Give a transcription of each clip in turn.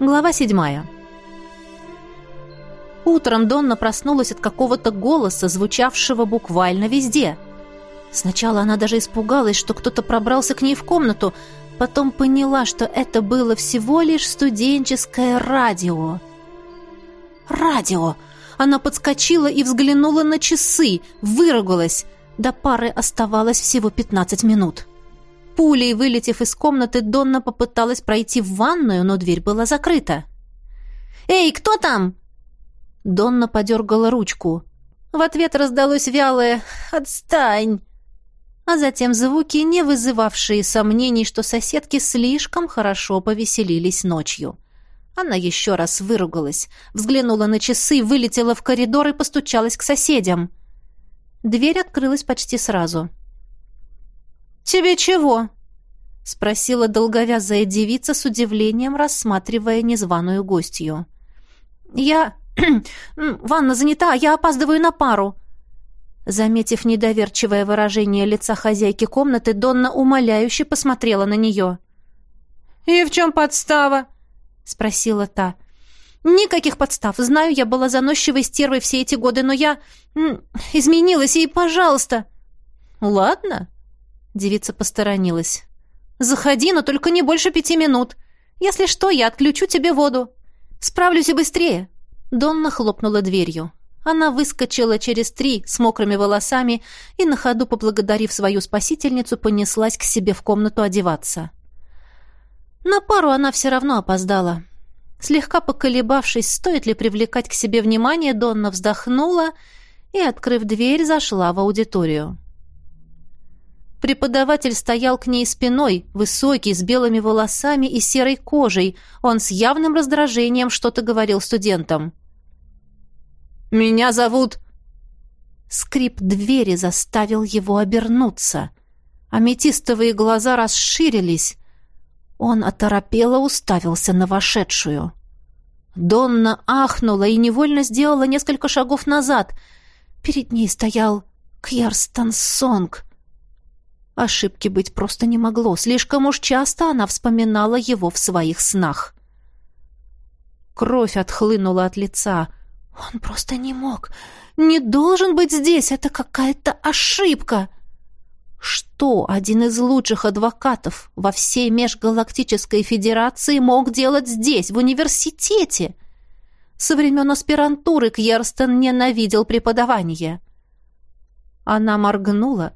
Глава седьмая. Утром Донна проснулась от какого-то голоса, звучавшего буквально везде. Сначала она даже испугалась, что кто-то пробрался к ней в комнату, потом поняла, что это было всего лишь студенческое радио. Радио! Она подскочила и взглянула на часы, выругалась. До пары оставалось всего 15 минут. Пулей вылетев из комнаты, Донна попыталась пройти в ванную, но дверь была закрыта. «Эй, кто там?» Донна подергала ручку. В ответ раздалось вялое «Отстань!» А затем звуки, не вызывавшие сомнений, что соседки слишком хорошо повеселились ночью. Она еще раз выругалась, взглянула на часы, вылетела в коридор и постучалась к соседям. Дверь открылась почти сразу. «Тебе чего?» — спросила долговязая девица с удивлением, рассматривая незваную гостью. «Я... Ванна занята, я опаздываю на пару». Заметив недоверчивое выражение лица хозяйки комнаты, Донна умоляюще посмотрела на нее. «И в чем подстава?» — спросила та. «Никаких подстав. Знаю, я была заносчивой стервой все эти годы, но я... изменилась, и, пожалуйста...» «Ладно», — девица посторонилась. «Заходи, но только не больше пяти минут. Если что, я отключу тебе воду. Справлюсь и быстрее». Донна хлопнула дверью. Она выскочила через три с мокрыми волосами и, на ходу поблагодарив свою спасительницу, понеслась к себе в комнату одеваться. На пару она все равно опоздала. Слегка поколебавшись, стоит ли привлекать к себе внимание, Донна вздохнула и, открыв дверь, зашла в аудиторию. Преподаватель стоял к ней спиной, высокий, с белыми волосами и серой кожей. Он с явным раздражением что-то говорил студентам. «Меня зовут...» Скрип двери заставил его обернуться. Аметистовые глаза расширились. Он оторопело уставился на вошедшую. Донна ахнула и невольно сделала несколько шагов назад. Перед ней стоял Кьярстан Сонг — Ошибки быть просто не могло. Слишком уж часто она вспоминала его в своих снах. Кровь отхлынула от лица. Он просто не мог. Не должен быть здесь. Это какая-то ошибка. Что один из лучших адвокатов во всей межгалактической федерации мог делать здесь, в университете? Со времен аспирантуры Кьерстон ненавидел преподавание. Она моргнула,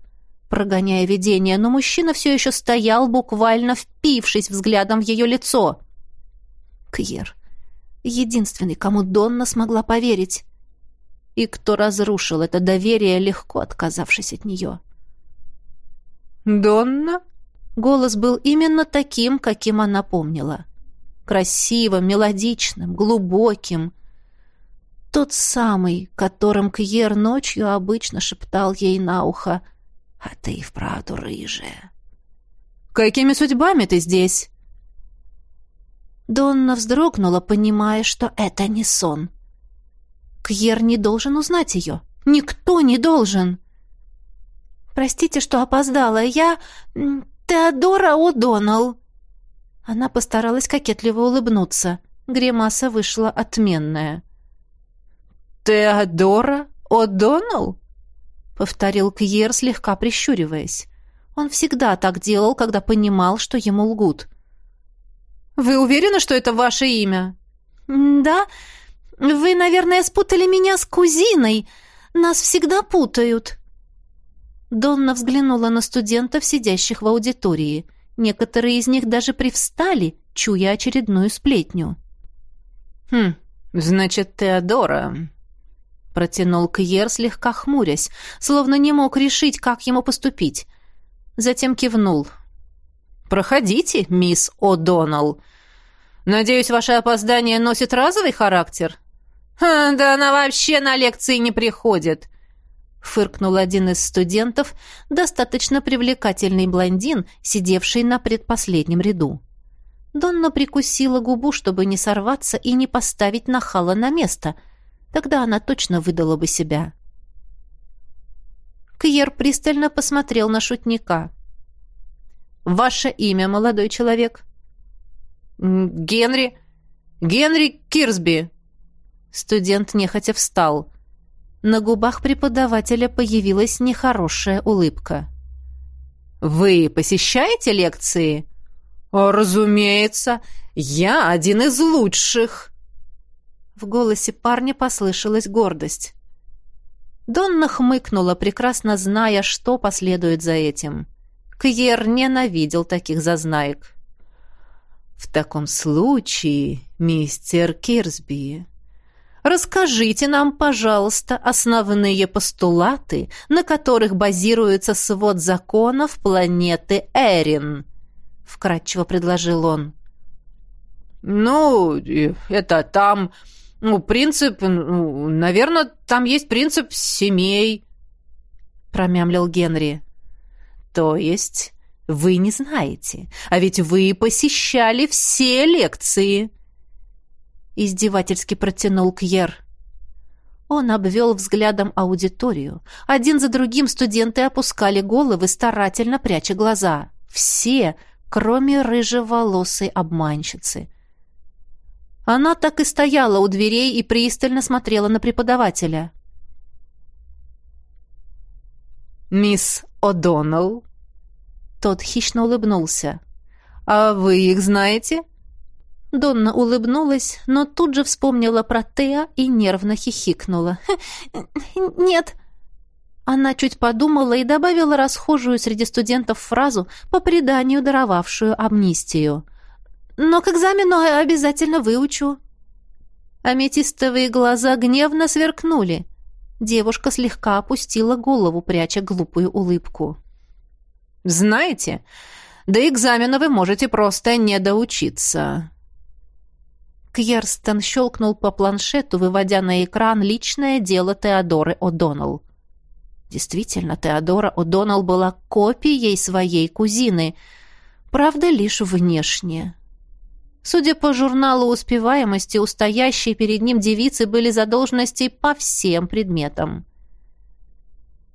прогоняя видение, но мужчина все еще стоял, буквально впившись взглядом в ее лицо. Кьер. Единственный, кому Донна смогла поверить. И кто разрушил это доверие, легко отказавшись от нее. «Донна?» Голос был именно таким, каким она помнила. Красивым, мелодичным, глубоким. Тот самый, которым Кьер ночью обычно шептал ей на ухо — а ты и вправду рыжая. Какими судьбами ты здесь? Донна вздрогнула, понимая, что это не сон. Кьер не должен узнать ее. Никто не должен. Простите, что опоздала. Я Теодора О'Доннелл. Она постаралась кокетливо улыбнуться. Гримаса вышла отменная. «Теодора О'Доннелл?» — повторил Кьер, слегка прищуриваясь. Он всегда так делал, когда понимал, что ему лгут. «Вы уверены, что это ваше имя?» «Да. Вы, наверное, спутали меня с кузиной. Нас всегда путают». Донна взглянула на студентов, сидящих в аудитории. Некоторые из них даже привстали, чуя очередную сплетню. «Хм, значит, Теодора, Протянул Кьер, слегка хмурясь, словно не мог решить, как ему поступить. Затем кивнул. «Проходите, мисс О'Доннелл. Надеюсь, ваше опоздание носит разовый характер?» «Да она вообще на лекции не приходит», — фыркнул один из студентов, достаточно привлекательный блондин, сидевший на предпоследнем ряду. Донна прикусила губу, чтобы не сорваться и не поставить нахала на место — Тогда она точно выдала бы себя. Кьер пристально посмотрел на шутника. «Ваше имя, молодой человек?» «Генри. Генри Кирсби!» Студент нехотя встал. На губах преподавателя появилась нехорошая улыбка. «Вы посещаете лекции?» «Разумеется, я один из лучших!» В голосе парня послышалась гордость. Донна хмыкнула, прекрасно зная, что последует за этим. Кьер ненавидел таких зазнаек. «В таком случае, мистер Кирсби, расскажите нам, пожалуйста, основные постулаты, на которых базируется свод законов планеты Эрин», — вкратчиво предложил он. «Ну, это там...» Ну, принцип, ну, наверное, там есть принцип семей, промямлил Генри. То есть вы не знаете, а ведь вы посещали все лекции. Издевательски протянул Кьер. Он обвел взглядом аудиторию. Один за другим студенты опускали головы, старательно пряча глаза. Все, кроме рыжеволосой обманщицы. Она так и стояла у дверей и пристально смотрела на преподавателя. «Мисс О'Доннелл?» Тот хищно улыбнулся. «А вы их знаете?» Донна улыбнулась, но тут же вспомнила про Теа и нервно хихикнула. «Нет». Она чуть подумала и добавила расхожую среди студентов фразу, по преданию даровавшую амнистию. Но к экзамену обязательно выучу». Аметистовые глаза гневно сверкнули. Девушка слегка опустила голову, пряча глупую улыбку. «Знаете, до экзамена вы можете просто не доучиться». Кьерстен щелкнул по планшету, выводя на экран личное дело Теодоры О'Доннелл. Действительно, Теодора О'Доннелл была копией своей кузины, правда, лишь внешне. Судя по журналу успеваемости, у стоящей перед ним девицы были задолженности по всем предметам.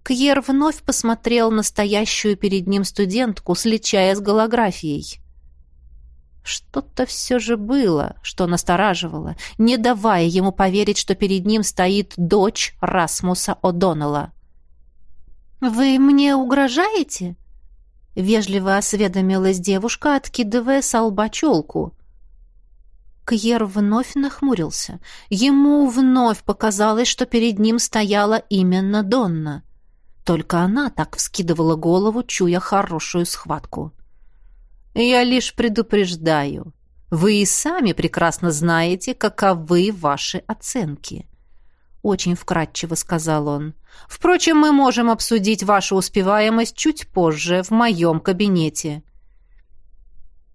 Кьер вновь посмотрел на стоящую перед ним студентку, сличая с голографией. Что-то все же было, что настораживало, не давая ему поверить, что перед ним стоит дочь Расмуса О'Доннелла. «Вы мне угрожаете?» — вежливо осведомилась девушка, откидывая с лба челку. Кьер вновь нахмурился. Ему вновь показалось, что перед ним стояла именно Донна. Только она так вскидывала голову, чуя хорошую схватку. «Я лишь предупреждаю. Вы и сами прекрасно знаете, каковы ваши оценки». Очень вкратчиво сказал он. «Впрочем, мы можем обсудить вашу успеваемость чуть позже в моем кабинете».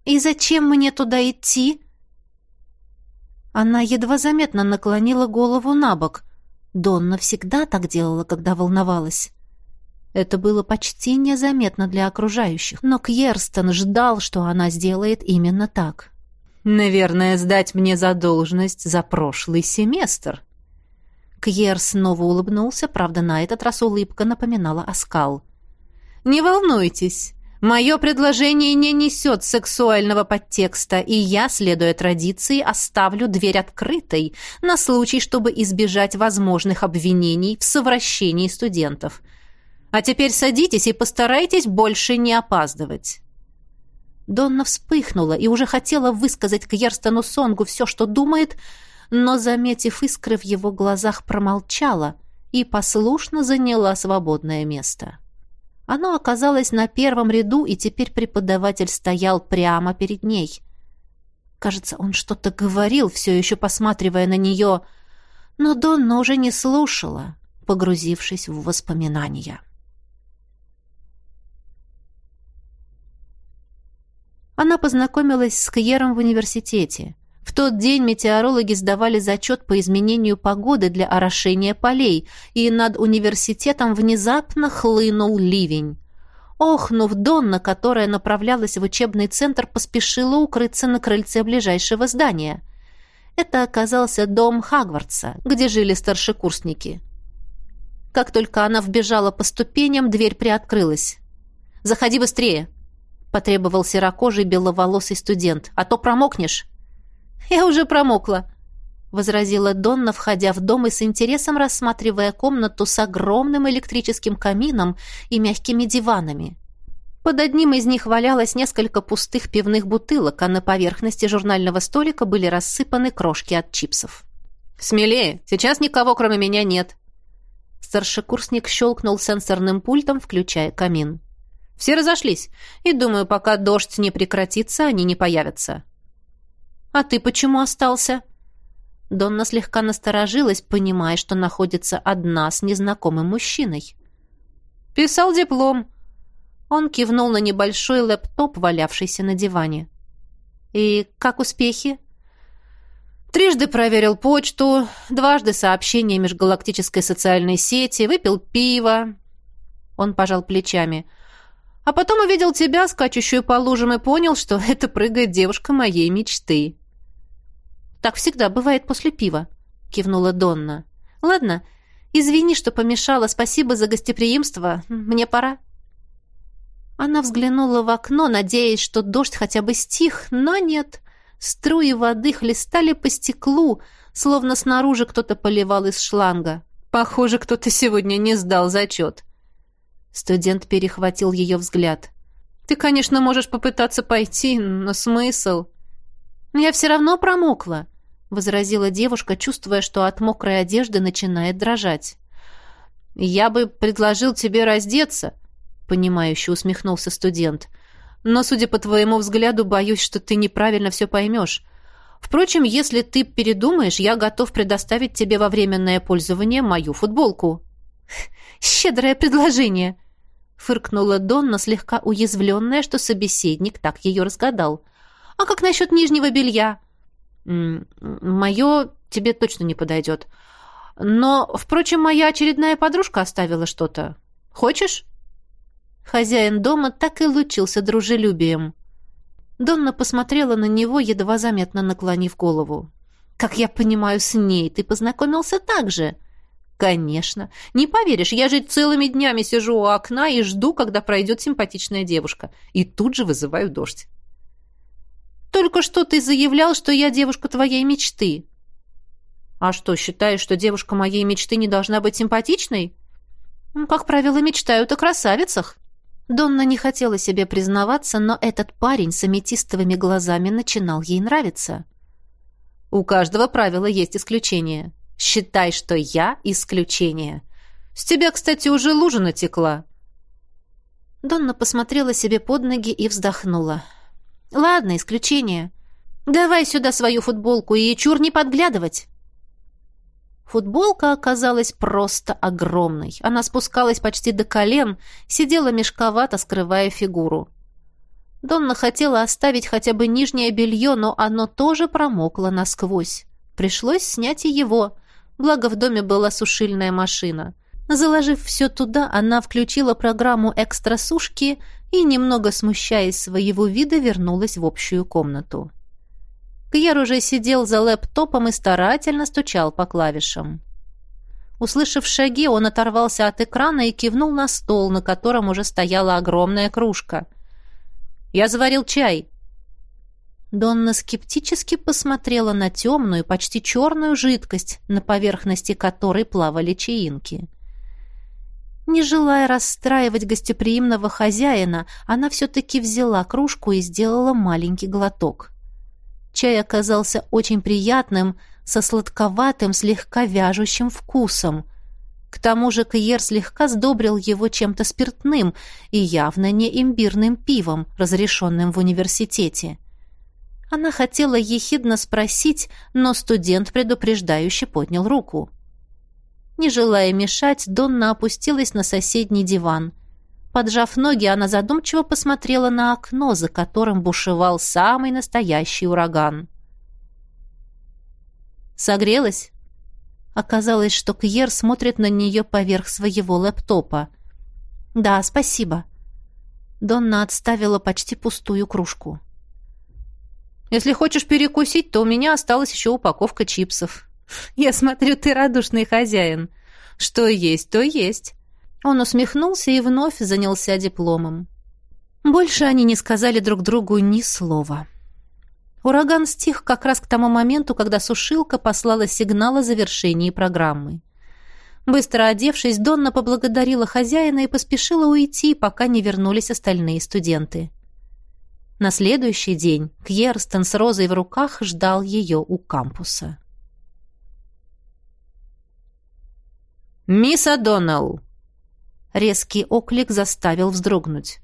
«И зачем мне туда идти?» Она едва заметно наклонила голову на бок. Донна всегда так делала, когда волновалась. Это было почти незаметно для окружающих, но Кьерстон ждал, что она сделает именно так. «Наверное, сдать мне задолженность за прошлый семестр». Кьер снова улыбнулся, правда, на этот раз улыбка напоминала оскал. «Не волнуйтесь, Мое предложение не несет сексуального подтекста, и я, следуя традиции, оставлю дверь открытой на случай, чтобы избежать возможных обвинений в совращении студентов. А теперь садитесь и постарайтесь больше не опаздывать». Донна вспыхнула и уже хотела высказать к Ерстону Сонгу все, что думает, но, заметив искры в его глазах, промолчала и послушно заняла свободное место. Оно оказалось на первом ряду, и теперь преподаватель стоял прямо перед ней. Кажется, он что-то говорил, все еще посматривая на нее, но Донна уже не слушала, погрузившись в воспоминания. Она познакомилась с Кьером в университете. В тот день метеорологи сдавали зачет по изменению погоды для орошения полей, и над университетом внезапно хлынул ливень. Охнув, Донна, которая направлялась в учебный центр, поспешила укрыться на крыльце ближайшего здания. Это оказался дом Хагвардса, где жили старшекурсники. Как только она вбежала по ступеням, дверь приоткрылась. «Заходи быстрее!» — потребовал серокожий беловолосый студент. «А то промокнешь!» Я уже промокла», — возразила Донна, входя в дом и с интересом рассматривая комнату с огромным электрическим камином и мягкими диванами. Под одним из них валялось несколько пустых пивных бутылок, а на поверхности журнального столика были рассыпаны крошки от чипсов. «Смелее! Сейчас никого, кроме меня, нет!» Старшекурсник щелкнул сенсорным пультом, включая камин. «Все разошлись, и, думаю, пока дождь не прекратится, они не появятся». «А ты почему остался?» Донна слегка насторожилась, понимая, что находится одна с незнакомым мужчиной. «Писал диплом», он кивнул на небольшой лэптоп, валявшийся на диване. «И как успехи?» Трижды проверил почту, дважды сообщения межгалактической социальной сети, выпил пиво. Он пожал плечами. А потом увидел тебя, скачущую по лужам, и понял, что это прыгает девушка моей мечты. «Так всегда бывает после пива», — кивнула Донна. «Ладно, извини, что помешала. Спасибо за гостеприимство. Мне пора». Она взглянула в окно, надеясь, что дождь хотя бы стих, но нет. Струи воды хлестали по стеклу, словно снаружи кто-то поливал из шланга. «Похоже, кто-то сегодня не сдал зачет». Студент перехватил ее взгляд. «Ты, конечно, можешь попытаться пойти, но смысл...» «Я все равно промокла», — возразила девушка, чувствуя, что от мокрой одежды начинает дрожать. «Я бы предложил тебе раздеться», — понимающе усмехнулся студент. «Но, судя по твоему взгляду, боюсь, что ты неправильно все поймешь. Впрочем, если ты передумаешь, я готов предоставить тебе во временное пользование мою футболку». «Щедрое предложение!» — фыркнула Донна, слегка уязвленная, что собеседник так ее разгадал. «А как насчет нижнего белья?» «Мое тебе точно не подойдет. Но, впрочем, моя очередная подружка оставила что-то. Хочешь?» Хозяин дома так и лучился дружелюбием. Донна посмотрела на него, едва заметно наклонив голову. «Как я понимаю, с ней ты познакомился так же?» «Конечно. Не поверишь, я же целыми днями сижу у окна и жду, когда пройдет симпатичная девушка. И тут же вызываю дождь». «Только что ты заявлял, что я девушка твоей мечты». «А что, считаешь, что девушка моей мечты не должна быть симпатичной?» «Как правило, мечтают о красавицах». Донна не хотела себе признаваться, но этот парень с аметистовыми глазами начинал ей нравиться. «У каждого правила есть исключение. Считай, что я исключение. С тебя, кстати, уже лужа натекла». Донна посмотрела себе под ноги и вздохнула. «Ладно, исключение. Давай сюда свою футболку и чур не подглядывать». Футболка оказалась просто огромной. Она спускалась почти до колен, сидела мешковато, скрывая фигуру. Донна хотела оставить хотя бы нижнее белье, но оно тоже промокло насквозь. Пришлось снять и его, благо в доме была сушильная машина. Заложив все туда, она включила программу экстрасушки и, немного смущаясь своего вида, вернулась в общую комнату. Кьер уже сидел за лэптопом и старательно стучал по клавишам. Услышав шаги, он оторвался от экрана и кивнул на стол, на котором уже стояла огромная кружка. «Я заварил чай». Донна скептически посмотрела на темную, почти черную жидкость, на поверхности которой плавали чаинки. Не желая расстраивать гостеприимного хозяина, она все-таки взяла кружку и сделала маленький глоток. Чай оказался очень приятным, со сладковатым, слегка вяжущим вкусом. К тому же Кьер слегка сдобрил его чем-то спиртным и явно не имбирным пивом, разрешенным в университете. Она хотела ехидно спросить, но студент предупреждающе поднял руку. Не желая мешать, Донна опустилась на соседний диван – Поджав ноги, она задумчиво посмотрела на окно, за которым бушевал самый настоящий ураган. «Согрелась?» Оказалось, что Кьер смотрит на нее поверх своего лэптопа. «Да, спасибо». Донна отставила почти пустую кружку. «Если хочешь перекусить, то у меня осталась еще упаковка чипсов. Я смотрю, ты радушный хозяин. Что есть, то есть». Он усмехнулся и вновь занялся дипломом. Больше они не сказали друг другу ни слова. Ураган стих как раз к тому моменту, когда сушилка послала сигнал о завершении программы. Быстро одевшись, Донна поблагодарила хозяина и поспешила уйти, пока не вернулись остальные студенты. На следующий день Кьерстен с розой в руках ждал ее у кампуса. «Мисс О'Доннелл!» Резкий оклик заставил вздрогнуть.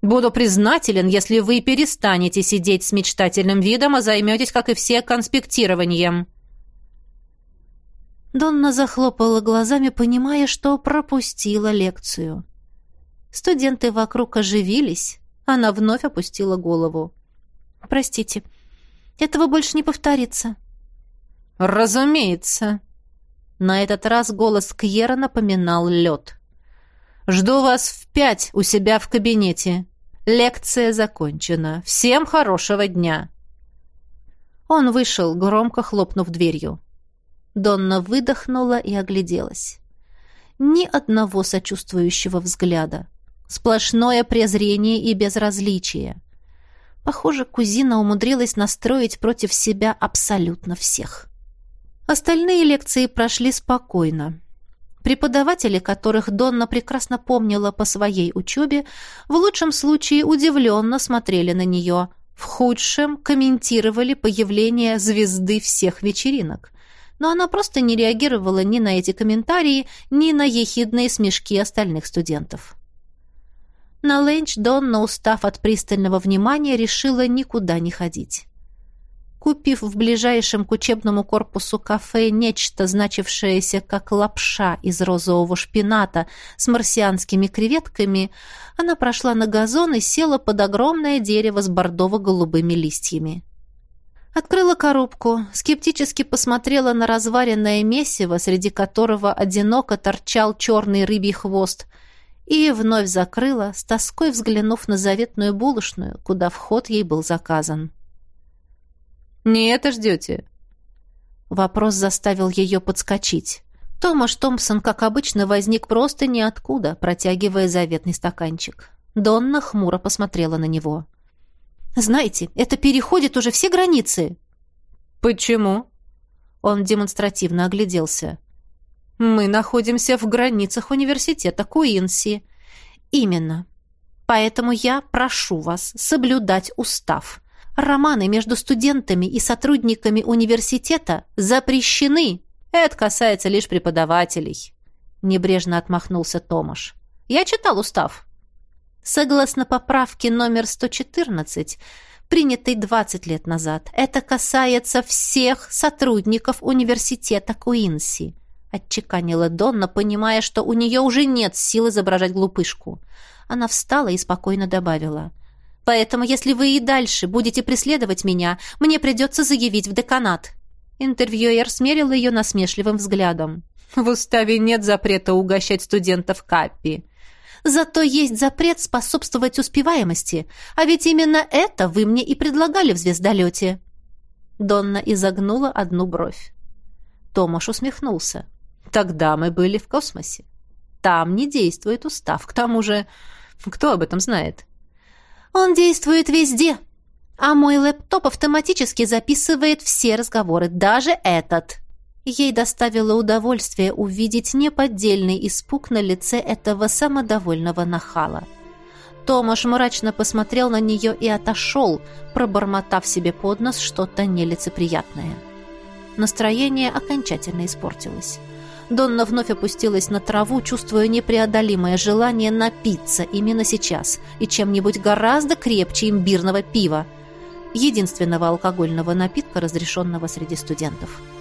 «Буду признателен, если вы перестанете сидеть с мечтательным видом, а займетесь, как и все, конспектированием». Донна захлопала глазами, понимая, что пропустила лекцию. Студенты вокруг оживились. Она вновь опустила голову. «Простите, этого больше не повторится». «Разумеется». На этот раз голос Кьера напоминал лед. «Жду вас в пять у себя в кабинете. Лекция закончена. Всем хорошего дня». Он вышел, громко хлопнув дверью. Донна выдохнула и огляделась. Ни одного сочувствующего взгляда. Сплошное презрение и безразличие. Похоже, кузина умудрилась настроить против себя абсолютно всех. Остальные лекции прошли спокойно. Преподаватели, которых Донна прекрасно помнила по своей учебе, в лучшем случае удивленно смотрели на нее, в худшем комментировали появление звезды всех вечеринок но она просто не реагировала ни на эти комментарии, ни на ехидные смешки остальных студентов. На ленч Донна, устав от пристального внимания, решила никуда не ходить. Купив в ближайшем к учебному корпусу кафе нечто, значившееся как лапша из розового шпината с марсианскими креветками, она прошла на газон и села под огромное дерево с бордово-голубыми листьями. Открыла коробку, скептически посмотрела на разваренное месиво, среди которого одиноко торчал черный рыбий хвост, и вновь закрыла, с тоской взглянув на заветную булочную, куда вход ей был заказан. «Не это ждете?» Вопрос заставил ее подскочить. Томаш Томпсон, как обычно, возник просто ниоткуда, протягивая заветный стаканчик. Донна хмуро посмотрела на него. Знаете, это переходит уже все границы. Почему? Он демонстративно огляделся. Мы находимся в границах университета Куинси. Именно. Поэтому я прошу вас соблюдать устав. Романы между студентами и сотрудниками университета запрещены. Это касается лишь преподавателей. Небрежно отмахнулся Томаш. Я читал устав. Согласно поправке номер 114, принятой 20 лет назад, это касается всех сотрудников университета Куинси, отчеканила Донна, понимая, что у нее уже нет сил изображать глупышку. Она встала и спокойно добавила. «Поэтому, если вы и дальше будете преследовать меня, мне придется заявить в деканат». Интервьюер смерил ее насмешливым взглядом. «В уставе нет запрета угощать студентов каппи», Зато есть запрет способствовать успеваемости. А ведь именно это вы мне и предлагали в звездолете». Донна изогнула одну бровь. Томаш усмехнулся. «Тогда мы были в космосе. Там не действует устав. К тому же, кто об этом знает?» «Он действует везде», а мой лэптоп автоматически записывает все разговоры, даже этот. Ей доставило удовольствие увидеть неподдельный испуг на лице этого самодовольного нахала. Томаш мрачно посмотрел на нее и отошел, пробормотав себе под нос что-то нелицеприятное. Настроение окончательно испортилось. Донна вновь опустилась на траву, чувствуя непреодолимое желание напиться именно сейчас и чем-нибудь гораздо крепче имбирного пива, единственного алкогольного напитка, разрешенного среди студентов. —